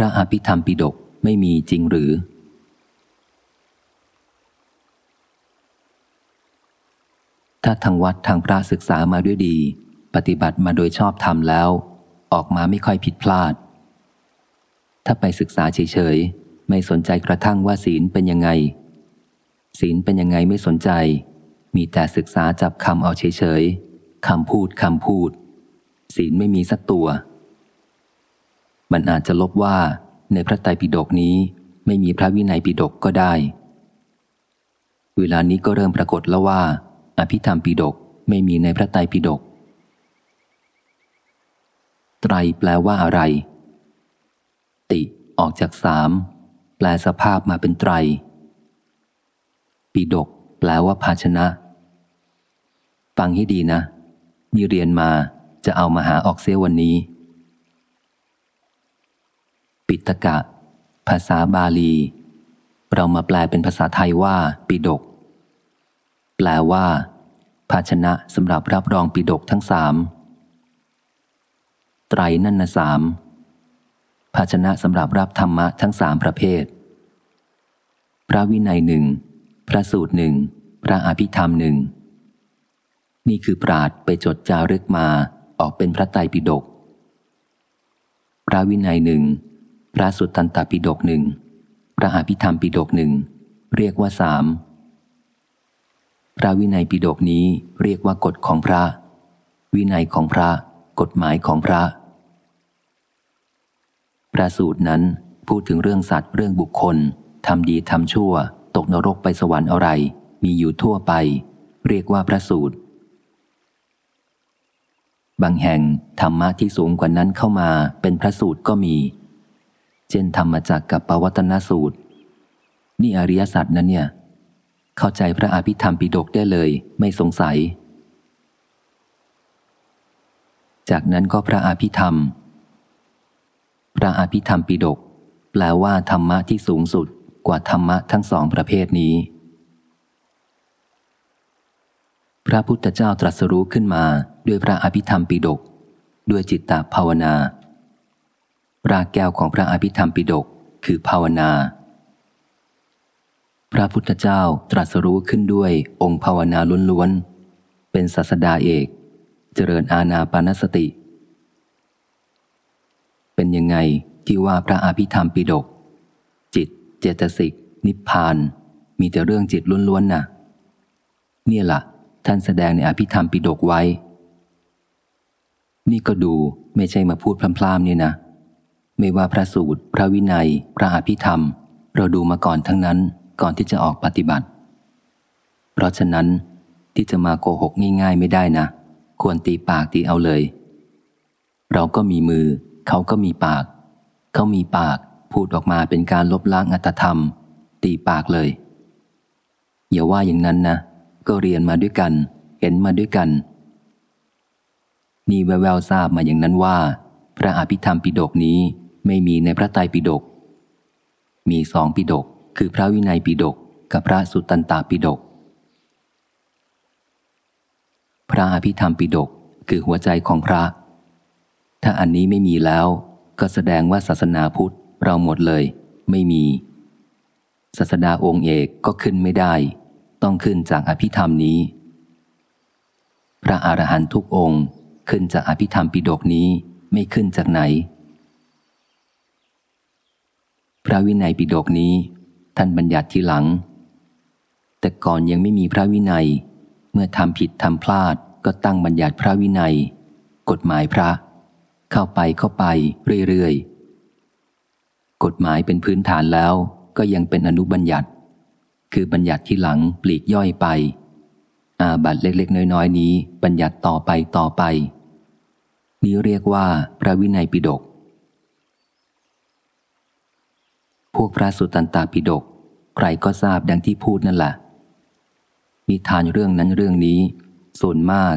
ระอภิธรรมปิฎกไม่มีจริงหรือ ถ้าทางวัดทางพระศึกษามาด้วยดี ปฏิบัติมาโดยชอบธรรมแล้ว ออกมาไม่ค่อยผิดพลาด ถ้าไปศึกษาเฉยๆ ไม่สนใจกระทั่งว่าศีลเป็นยังไง ศีลเป็นยังไงไม่สนใจ มีแต่ศึกษาจับคำเอาเฉยๆคำพูดคำพูด ศีลไม่มีสักตัว มันอาจจะลบว่าในพระไตรปิฎกนี้ไม่มีพระวินัยปิฎกก็ได้ เวลานี้ก็เริ่มปรากฏแล้วว่า อภิธรรมปิฎกไม่มีในพระไตรปิฎกไตรแปลว่าอะไร ติออกจากสามแปลสภาพมาเป็นไตร ปิฎกแปลว่าภาชนะ ฟังให้ดีนะนี่เรียนมาจะเอามาหาออกเสียวันนี้ ตกะ ภาษาบาลี เรามาแปลเป็นภาษาไทยว่า ปิดก แปลว่า ภาชนะสำหรับรับรองปิดกทั้งสามไตรนั่นนะสามภาชนะสำหรับรับธรรมะทั้งสามประเภท พระวินัยหนึ่ง พระสูตรหนึ่ง พระอภิธรรมหนึ่ง นี่คือปราดไปจดจารึกมาออกเป็นพระไตรปิฎกพระวินัยหนึ่ง พระสุตตันตปิฎกหนึ่งพระอภิธรรมปิฎกหนึ่งเรียกว่าสามพระวินัยปิฎกนี้เรียกว่ากฎของพระ วินัยของพระ กฎหมายของพระ พระสูตรนั้นพูดถึงเรื่องสัตว์เรื่องบุคคลทำดีทำชั่ว ตกนรกไปสวรรค์อะไร มีอยู่ทั่วไป เรียกว่าพระสูตร บางแห่งธรรมะที่สูงกว่านั้นเข้ามาเป็นพระสูตรก็มี เช่นธรรมจากกับปวัตนสูตร นี่อริยสัจนั้นเนี่ย เข้าใจพระอภิธรรมปิฎกได้เลยไม่สงสัย จากนั้นก็พระอภิธรรม พระอภิธรรมปิฎกแปลว่าธรรมะที่สูงสุดกว่าธรรมะทั้งสองประเภทนี้ พระพุทธเจ้าตรัสรู้ขึ้นมาด้วยพระอภิธรรมปิฎกด้วยจิตตภาวนา รากแก้วของพระอภิธรรมปิฎกคือภาวนา พระพุทธเจ้าตรัสรู้ขึ้นด้วยองค์ภาวนาล้วนๆ เป็นศาสดาเอก เจริญอาณาปานสติ เป็นยังไงที่ว่าพระอภิธรรมปิฎกจิต เจตสิก นิพพาน มีแต่เรื่องจิตล้วนๆน่ะ เนี่ยละ่ะ ท่านแสดงในอภิธรรมปิฎกไว้ นี่ก็ดูไม่ใช่มาพูดพล่ำๆเนี่ยนะ ไม่ว่าพระสูตร พระวินัย พระอภิธรรม เราดูมาก่อนทั้งนั้นก่อนที่จะออกปฏิบัติ เพราะฉะนั้นที่จะมาโกหกง่ายๆไม่ได้นะ ควรตีปากตีเอาเลย เราก็มีมือ เขาก็มีปาก เขามีปาก พูดออกมาเป็นการลบล้างอัตธรรม ตีปากเลย อย่าว่าอย่างนั้นนะ ก็เรียนมาด้วยกัน เห็นมาด้วยกัน นี่แววๆทราบมาอย่างนั้นว่า พระอภิธรรมปิฎกนี้ ไม่มีในพระไตรปิฎกมีสองปิฎกคือพระวินัยปิฎกกับพระสุตตันตปิฎกพระอภิธรรมปิฎกคือหัวใจของพระ ถ้าอันนี้ไม่มีแล้ว ก็แสดงว่าศาสนาพุทธเราหมดเลย ไม่มี ศาสดาองค์เอกก็ขึ้นไม่ได้ ต้องขึ้นจากอภิธรรมนี้ พระอรหันตุกองค์ขึ้นจากอภิธรรมปิฎกนี้ไม่ขึ้นจากไหน พระวินัยปิฎกนี้ ท่านบัญญัติทีหลัง แต่ก่อนยังไม่มีพระวินัย เมื่อทำผิดทำพลาดก็ตั้งบัญญัติพระวินัย กฎหมายพระ เข้าไปเข้าไปเรื่อยๆ กฎหมายเป็นพื้นฐานแล้วก็ยังเป็นอนุบัญญัติ คือบัญญัติที่หลังปลีกย่อยไป อาบัตเล็กๆ น้อยๆ นี้ บัญญัติต่อไปต่อไป นี้เรียกว่าพระวินัยปิฎก พ วกพระสุตตันตปิฎกใครก็ทราบดังที่พูดนั่นแหละนิทานเรื่องนั้นเรื่องนี้ ส่วนมาก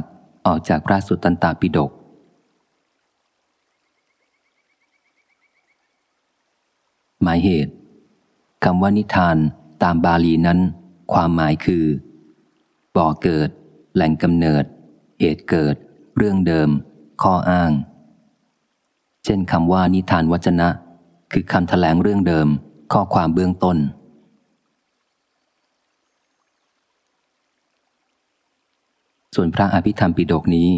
ออกจากพระสุตตันตปิฎกหมายเหตุคำว่านิทานตามบาลีนั้น ความหมายคือ บ่อเกิด แหล่งกำเนิด เหตุเกิด เรื่องเดิม ข้ออ้าง เช่นคำว่านิทานวจนะ คือคำแถลงเรื่องเดิม ข้อความเบื้องต้น ส่วนพระอภิธรรมปิฎกนี้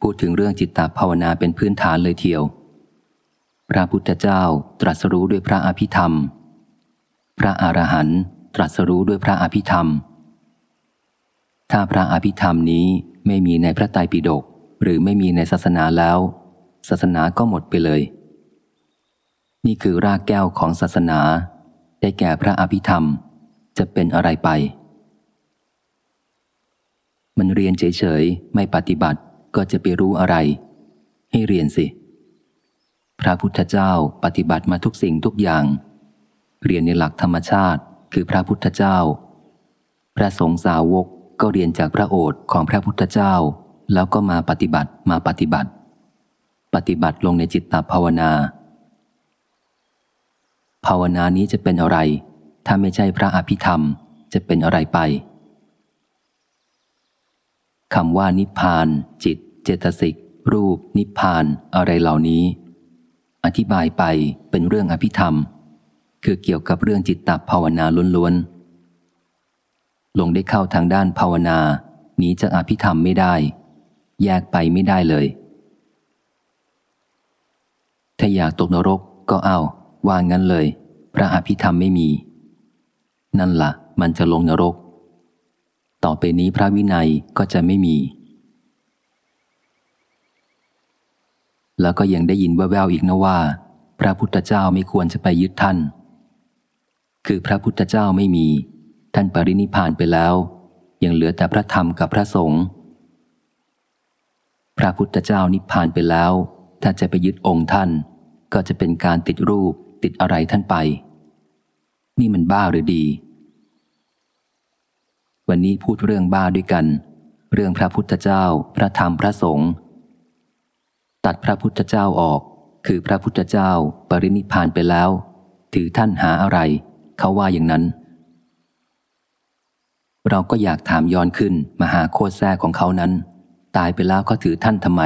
พูดถึงเรื่องจิตตภาวนาเป็นพื้นฐานเลยเทียว พระพุทธเจ้าตรัสรู้ด้วยพระอภิธรรม พระอรหันต์ตรัสรู้ด้วยพระอภิธรรม ถ้าพระอภิธรรมนี้ไม่มีในพระไตรปิฎกหรือไม่มีในศาสนาแล้ว ศาสนาก็หมดไปเลย นี่คือรากแก้วของศาสนา ได้แก่พระอภิธรรม จะเป็นอะไรไป มันเรียนเฉยๆ ไม่ปฏิบัติก็จะไปรู้อะไร ให้เรียนสิ พระพุทธเจ้าปฏิบัติมาทุกสิ่งทุกอย่าง เรียนในหลักธรรมชาติคือพระพุทธเจ้า พระสงฆ์สาวกก็เรียนจากพระโอษฐ์ของพระพุทธเจ้า แล้วก็มาปฏิบัติมาปฏิบัติ ปฏิบัติลงในจิตตภาวนา ภาวนานี้จะเป็นอะไร ถ้าไม่ใช่พระอภิธรรมจะเป็นอะไรไปคำว่านิพพาน จิต เจตสิก รูป นิพพาน อะไรเหล่านี้ อธิบายไปเป็นเรื่องอภิธรรม คือเกี่ยวกับเรื่องจิตตภาวนาล้วนๆลงได้เข้าทางด้านภาวนาหนีจากอภิธรรมไม่ได้ แยกไปไม่ได้เลย ถ้าอยากตกนรกก็เอา ว่างั้นเลย พระอภิธรรมไม่มี นั่นละ่ะ มันจะลงนรก ต่อไปนี้พระวินัยก็จะไม่มี แล้วก็ยังได้ยินแว่วๆอีกนะว่า พระพุทธเจ้าไม่ควรจะไปยึดท่าน คือพระพุทธเจ้าไม่มี ท่านปรินิพานไปแล้ว ยังเหลือแต่พระธรรมกับพระสงฆ์พระพุทธเจ้านิพพานไปแล้ว ถ้าจะไปยึดองค์ท่าน ก็จะเป็นการติดรูป ติดอะไรท่านไป นี่มันบ้าหรือดี วันนี้พูดเรื่องบ้าด้วยกัน เรื่องพระพุทธเจ้า พระธรรมพระสงฆ์ตัดพระพุทธเจ้าออก คือพระพุทธเจ้าปรินิพานไปแล้ว ถือท่านหาอะไร เขาว่าอย่างนั้น เราก็อยากถามย้อนขึ้นมาหาโคตรแท้ของเขานั้น ตายไปแล้วเขาถือท่านทำไม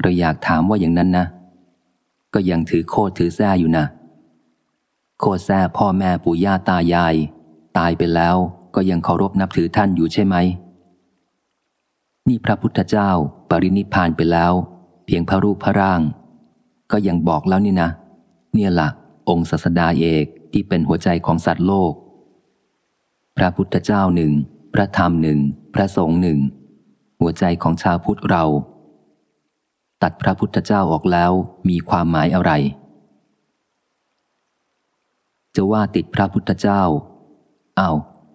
เราอยากถามว่าอย่างนั้นนะ ก็ยังถือโคตรถือแท้อยู่นะ โคตรแท้พ่อแม่ปู่ย่าตายาย ตายไปแล้วก็ยังเคารพนับถือท่านอยู่ใช่ไหม นี่พระพุทธเจ้าปรินิพานไปแล้ว เพียงพระรูปพระร่าง ก็ยังบอกแล้วนี่นะ เนี่ยละองค์ศาสดาเอกที่เป็นหัวใจของสัตว์โลก พระพุทธเจ้าหนึ่ง พระธรรมหนึ่ง พระสงฆ์หนึ่ง หัวใจของชาวพุทธเรา ตัดพระพุทธเจ้าออกแล้วมีความหมายอะไร จะว่าติดพระพุทธเจ้า เอา้า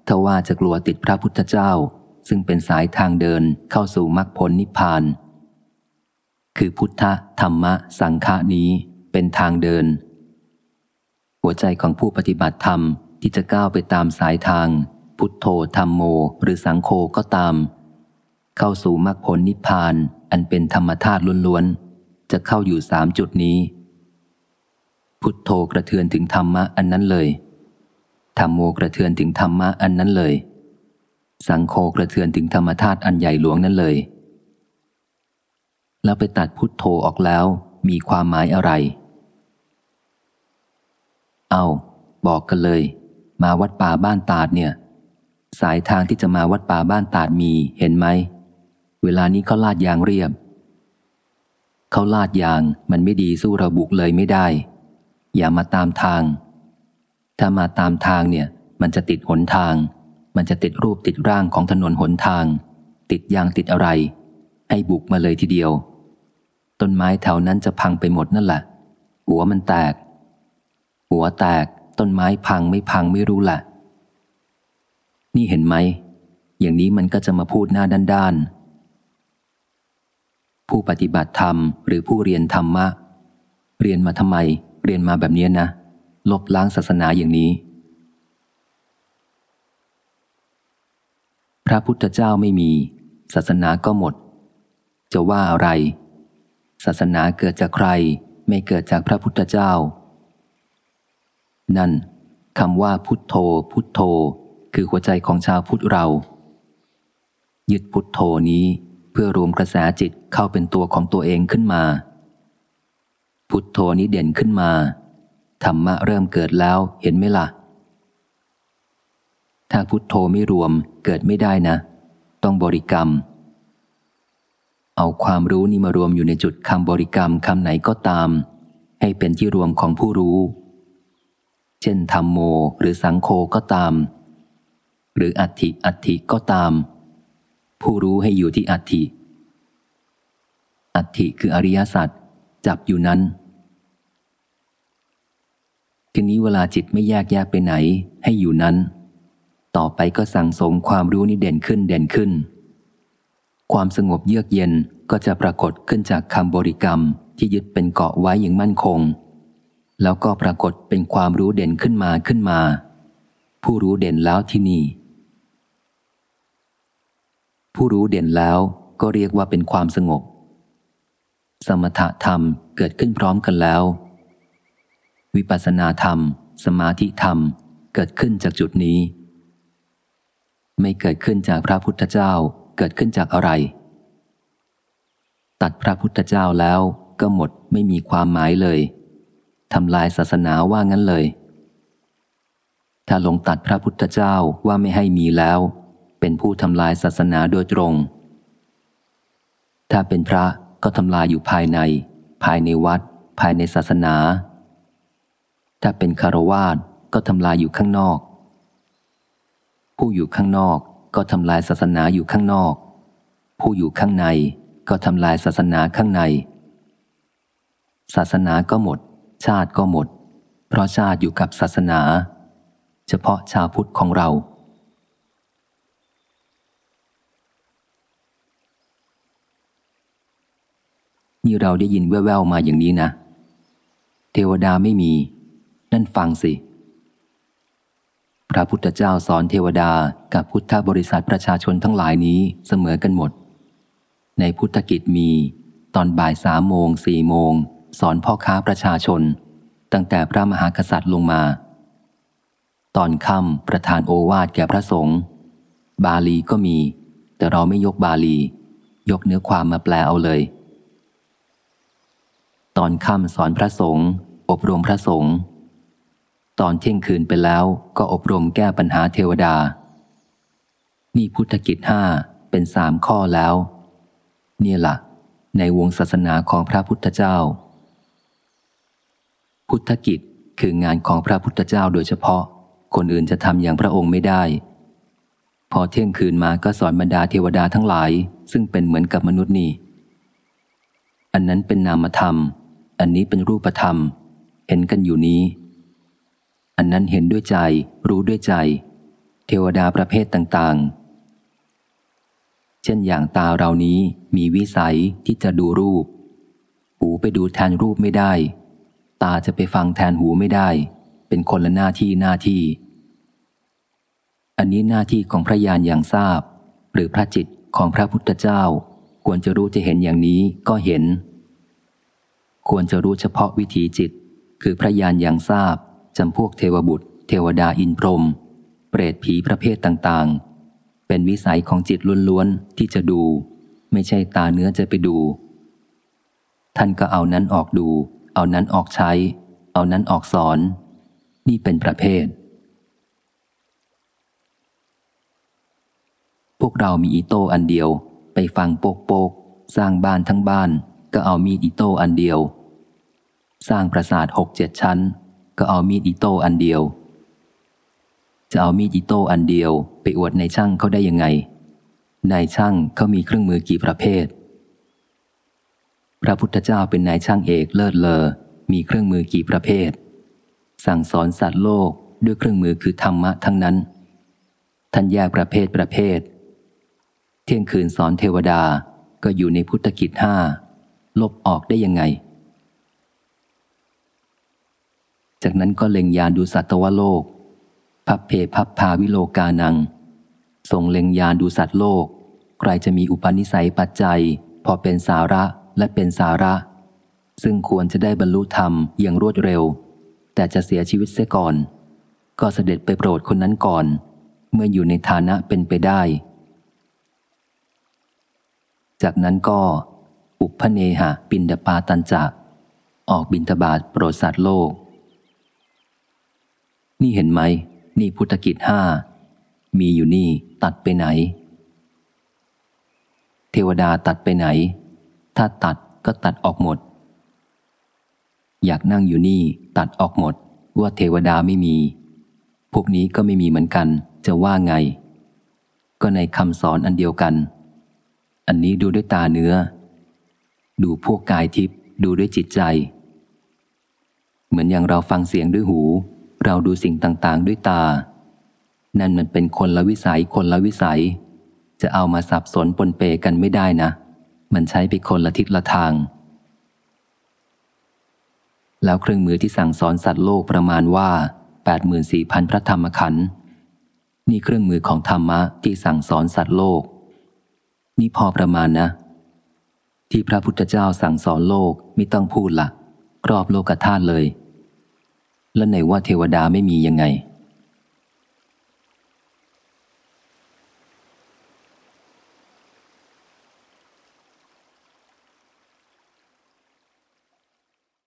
ถ้าว่าจะกลัวติดพระพุทธเจ้า ซึ่งเป็นสายทางเดินเข้าสู่มรรคผลนิพพาน คือพุทธธรรมะ สังฆานี้เป็นทางเดิน หัวใจของผู้ปฏิบัติธรรมที่จะก้าวไปตามสายทาง พุทโธธรรมโม หรือสังโฆก็ตาม เข้าสู่มรรคผลนิพพาน อันเป็นธรรมธาตุล้วนๆ จะเข้าอยู่สามจุดนี้ พุทโธกระเทือนถึงธรรมะอันนั้นเลยธรรมโมกระเทือนถึงธรรมะอันนั้นเลย สังโฆกระเทือนถึงธรรมธาตุอันใหญ่หลวงนั้นเลย แล้วไปตัดพุทโธออกแล้วมีความหมายอะไร เอาบอกกันเลย มาวัดป่าบ้านตาดเนี่ย สายทางที่จะมาวัดป่าบ้านตาดมีเห็นไหม เวลานี้เขาลาดยางเรียบ เขาลาดยางมันไม่ดีสู้เราบุกเลยไม่ได้ อย่ามาตามทาง ถ้ามาตามทางเนี่ย มันจะติดหนทาง มันจะติดรูปติดร่างของถนนหนทาง ติดยางติดอะไร ให้บุกมาเลยทีเดียว ต้นไม้แถวนั้นจะพังไปหมดนั่นแหละ หัวมันแตก หัวแตก ต้นไม้พังไม่พังไม่รู้แหละนี่เห็นไหมอย่างนี้มันก็จะมาพูดหน้าด้านๆ ผู้ปฏิบัติธรรมหรือผู้เรียนธรรมะ เรียนมาทำไม เรียนมาแบบนี้นะ ลบล้างศาสนาอย่างนี้ พระพุทธเจ้าไม่มี ศาสนาก็หมด จะว่าอะไร ศาสนาเกิดจากใคร ไม่เกิดจากพระพุทธเจ้า นั่นคำว่าพุทโธ พุทโธ คือหัวใจของชาวพุทธเรา ยึดพุทโธนี้ เพื่อรวมกระแสจิตเข้าเป็นตัวของตัวเองขึ้นมา พุทโธนี้เด่นขึ้นมาธรรมะเริ่มเกิดแล้วเห็นไหมละ่ะ ถ้าพุทโธไม่รวมเกิดไม่ได้นะ ต้องบริกรรม เอาความรู้นี่มารวมอยู่ในจุดคำบริกรรมคำไหนก็ตาม ให้เป็นที่รวมของผู้รู้ เช่นธรรมโมหรือสังโฆก็ตาม หรืออัติอัติก็ตาม ผู้รู้ให้อยู่ที่อัตถิอัตถิคืออริยสัจจับอยู่นั้น ทีนี้เวลาจิตไม่แยกแยกไปไหนให้อยู่นั้น ต่อไปก็สั่งสมความรู้นี้เด่นขึ้นเด่นขึ้น ความสงบเยือกเย็นก็จะปรากฏขึ้นจากคำบริกรรมที่ยึดเป็นเกาะไว้อย่างมั่นคง แล้วก็ปรากฏเป็นความรู้เด่นขึ้นมาขึ้นมา ผู้รู้เด่นแล้วที่นี่ ผู้รู้เด่นแล้วก็เรียกว่าเป็นความสงบ สมถะธรรมเกิดขึ้นพร้อมกันแล้ว วิปัสสนาธรรม สมาธิธรรมเกิดขึ้นจากจุดนี้ ไม่เกิดขึ้นจากพระพุทธเจ้าเกิดขึ้นจากอะไร ตัดพระพุทธเจ้าแล้วก็หมดไม่มีความหมายเลยทำลายศาสนาว่างั้นเลย ถ้าลงตัดพระพุทธเจ้าว่าไม่ให้มีแล้ว เป็นผู้ทำลายศาสนาโดยตรง ถ้าเป็นพระก็ทำลายอยู่ภายใน ภายในวัด ภายในศาสนา ถ้าเป็นคารวาสก็ทำลายอยู่ข้างนอก ผู้อยู่ข้างนอกก็ทำลายศาสนาอยู่ข้างนอก ผู้อยู่ข้างในก็ทำลายศาสนาข้างใน ศาสนาก็หมด ชาติก็หมด เพราะชาติอยู่กับศาสนา เฉพาะชาวพุทธของเรา นี่เราได้ยินแว่วๆมาอย่างนี้นะ เทวดาไม่มี นั่นฟังสิ พระพุทธเจ้าสอนเทวดากับพุทธบริษัทประชาชนทั้งหลายนี้เสมอกันหมด ในพุทธกิจมี ตอนบ่ายสามโมงสี่โมง สอนพ่อค้าประชาชน ตั้งแต่พระมหากษัตริย์ลงมา ตอนค่ำประธานโอวาทแก่พระสงฆ์บาลีก็มี แต่เราไม่ยกบาลี ยกเนื้อความมาแปลเอาเลย ตอนค่ำสอนพระสงฆ์อบรมพระสงฆ์ตอนเที่ยงคืนไปแล้วก็อบรมแก้ปัญหาเทวดา นี่พุทธกิจห้าเป็นสามข้อแล้ว เนี่ยละ่ะ ในวงศาสนาของพระพุทธเจ้า พุทธกิจคืองานของพระพุทธเจ้าโดยเฉพาะ คนอื่นจะทำอย่างพระองค์ไม่ได้ พอเที่ยงคืนมาก็สอนบรรดาเทวดาทั้งหลาย ซึ่งเป็นเหมือนกับมนุษย์นี่ อันนั้นเป็นนามธรรม อันนี้เป็นรูปธรรม เห็นกันอยู่นี้ อันนั้นเห็นด้วยใจ รู้ด้วยใจ เทวดาประเภทต่างๆ เช่นอย่างตาเรานี้มีวิสัยที่จะดูรูป หูไปดูแทนรูปไม่ได้ ตาจะไปฟังแทนหูไม่ได้ เป็นคนละหน้าที่หน้าที่ อันนี้หน้าที่ของพระญาณอย่างทราบ หรือพระจิตของพระพุทธเจ้า ควรจะรู้จะเห็นอย่างนี้ก็เห็น ควรจะรู้เฉพาะวิถีจิต คือพระญาณอย่างทราบจำพวกเทวบุตร เทวดาอินพรม เปรตผีประเภทต่างๆ เป็นวิสัยของจิตล้วนๆ ที่จะดู ไม่ใช่ตาเนื้อจะไปดู ท่านก็เอานั้นออกดู เอานั้นออกใช้ เอานั้นออกสอน นี่เป็นประเภท พวกเรามีอีโต้อันเดียวไปฟันโป๊กโป๊กสร้างบ้านทั้งบ้าน ก็เอามีดอีโต้อันเดียว สร้างปราสาทหกเจ็ดชั้น ก็เอามีดอีโต้อันเดียว จะเอามีดอีโต้อันเดียว ไปอวดในช่างเขาได้ยังไง นายช่างเขามีเครื่องมือกี่ประเภท พระพุทธเจ้าเป็นนายช่างเอกเลิศเลอ มีเครื่องมือกี่ประเภท สั่งสอนสัตว์โลกด้วยเครื่องมือคือธรรมะทั้งนั้น ท่านแยกประเภทประเภท เที่ยงคืนสอนเทวดาก็อยู่ในพุทธกิจห้า ลบออกได้ยังไง จากนั้นก็เล็งยานดูสัตวโลก พับเพพับพาวิโลกานัง ทรงเล็งยานดูสัตว์โลก ใครจะมีอุปนิสัยปัจจัย พอเป็นสาระและเป็นสาระ ซึ่งควรจะได้บรรลุธรรมอย่างรวดเร็ว แต่จะเสียชีวิตเสียก่อน ก็เสด็จไปโปรดคนนั้นก่อน เมื่ออยู่ในฐานะเป็นไปได้ จากนั้นก็ อุปเนหะปินดปาตันจะ ออกบินทบาทโปรดสัตว์โลก นี่เห็นไหม นี่พุทธกิจห้า มีอยู่นี่ตัดไปไหน เทวดาตัดไปไหน ถ้าตัดก็ตัดออกหมด อยากนั่งอยู่นี่ตัดออกหมด ว่าเทวดาไม่มี พวกนี้ก็ไม่มีเหมือนกัน จะว่าไง ก็ในคำสอนอันเดียวกัน อันนี้ดูด้วยตาเนื้อ ดูพวกกายทิพย์ดูด้วยจิตใจ เหมือนอย่างเราฟังเสียงด้วยหู เราดูสิ่งต่างๆ ด้วยตา นั่นมันเป็นคนละวิสัยคนละวิสัย จะเอามาสับสนปนเปกันไม่ได้นะ มันใช้ไปคนละทิศละทาง แล้วเครื่องมือที่สั่งสอนสัตว์โลกประมาณว่า 84,000 พระธรรมขันธ์นี่เครื่องมือของธรรมะที่สั่งสอนสัตว์โลก นี่พอประมาณนะ ที่พระพุทธเจ้าสั่งสอนโลกไม่ต้องพูดละครอบโลกธาตุเลย แล้วไหนว่าเทวดาไม่มียังไง